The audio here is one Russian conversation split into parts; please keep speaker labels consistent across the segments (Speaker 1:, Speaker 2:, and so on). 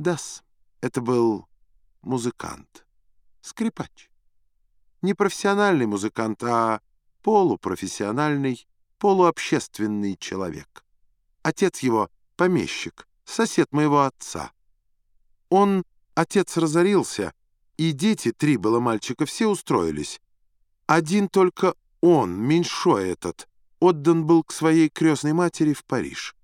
Speaker 1: Дас, это был музыкант, скрипач. Не профессиональный музыкант, а полупрофессиональный, полуобщественный человек. Отец его — помещик, сосед моего отца. Он, отец, разорился, и дети, три было мальчика, все устроились. Один только он, меньшой этот, отдан был к своей крестной матери в Париж.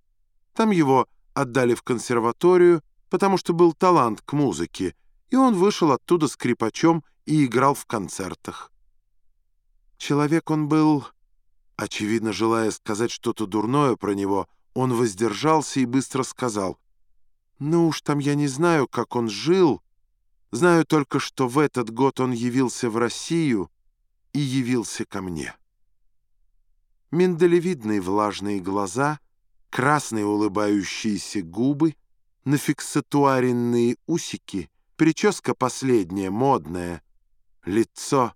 Speaker 1: Там его отдали в консерваторию, потому что был талант к музыке, и он вышел оттуда скрипачом и играл в концертах. Человек он был, очевидно, желая сказать что-то дурное про него, он воздержался и быстро сказал, «Ну уж там я не знаю, как он жил, знаю только, что в этот год он явился в Россию и явился ко мне». Миндалевидные влажные глаза — красные улыбающиеся губы, нафиксатуаренные усики, прическа последняя, модная, лицо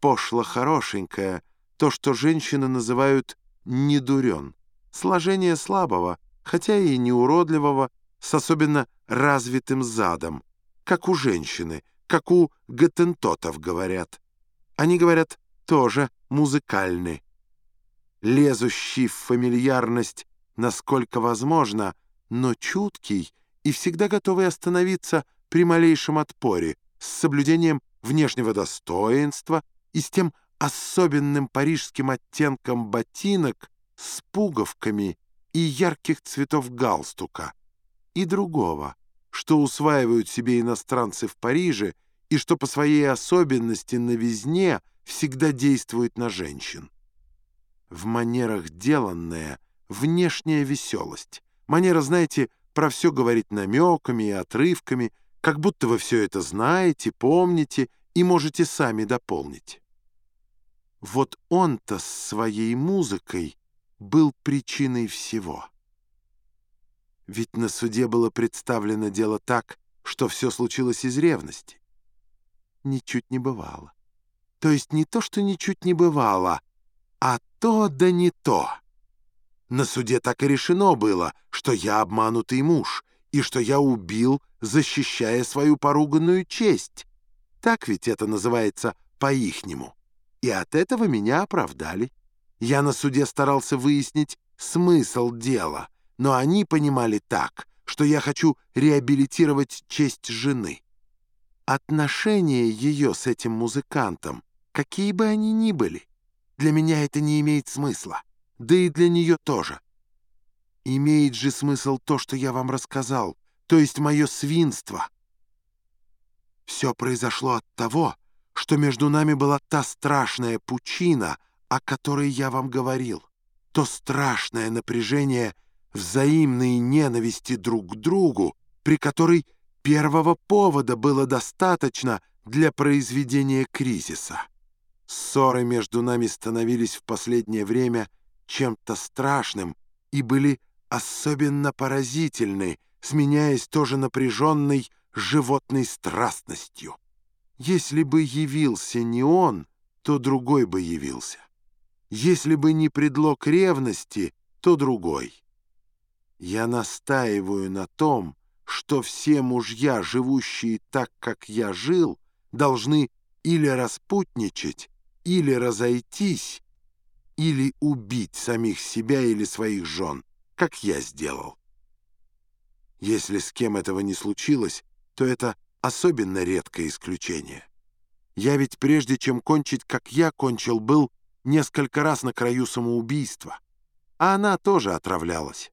Speaker 1: пошло хорошенькое, то, что женщины называют «недурен», сложение слабого, хотя и не уродливого, с особенно развитым задом, как у женщины, как у гатентотов говорят. Они говорят тоже музыкальны. Лезущий в фамильярность насколько возможно, но чуткий и всегда готовый остановиться при малейшем отпоре, с соблюдением внешнего достоинства и с тем особенным парижским оттенком ботинок с пуговками и ярких цветов галстука, и другого, что усваивают себе иностранцы в Париже и что по своей особенности новизне всегда действует на женщин. В манерах деланное — внешняя веселость. Манера, знаете, про все говорить намеками и отрывками, как будто вы все это знаете, помните и можете сами дополнить. Вот он-то с своей музыкой был причиной всего. Ведь на суде было представлено дело так, что все случилось из ревности. Ничуть не бывало. То есть не то, что ничуть не бывало, а то да не то. На суде так и решено было, что я обманутый муж и что я убил, защищая свою поруганную честь. Так ведь это называется по-ихнему. И от этого меня оправдали. Я на суде старался выяснить смысл дела, но они понимали так, что я хочу реабилитировать честь жены. Отношения ее с этим музыкантом, какие бы они ни были, для меня это не имеет смысла да и для нее тоже. Имеет же смысл то, что я вам рассказал, то есть мое свинство. Все произошло от того, что между нами была та страшная пучина, о которой я вам говорил, то страшное напряжение взаимной ненависти друг к другу, при которой первого повода было достаточно для произведения кризиса. Ссоры между нами становились в последнее время – чем-то страшным и были особенно поразительны, сменяясь тоже напряженной животной страстностью. Если бы явился не он, то другой бы явился. Если бы не предлог ревности, то другой. Я настаиваю на том, что все мужья, живущие так, как я жил, должны или распутничать, или разойтись, или убить самих себя или своих жен, как я сделал. Если с кем этого не случилось, то это особенно редкое исключение. Я ведь прежде чем кончить, как я кончил, был несколько раз на краю самоубийства, а она тоже отравлялась.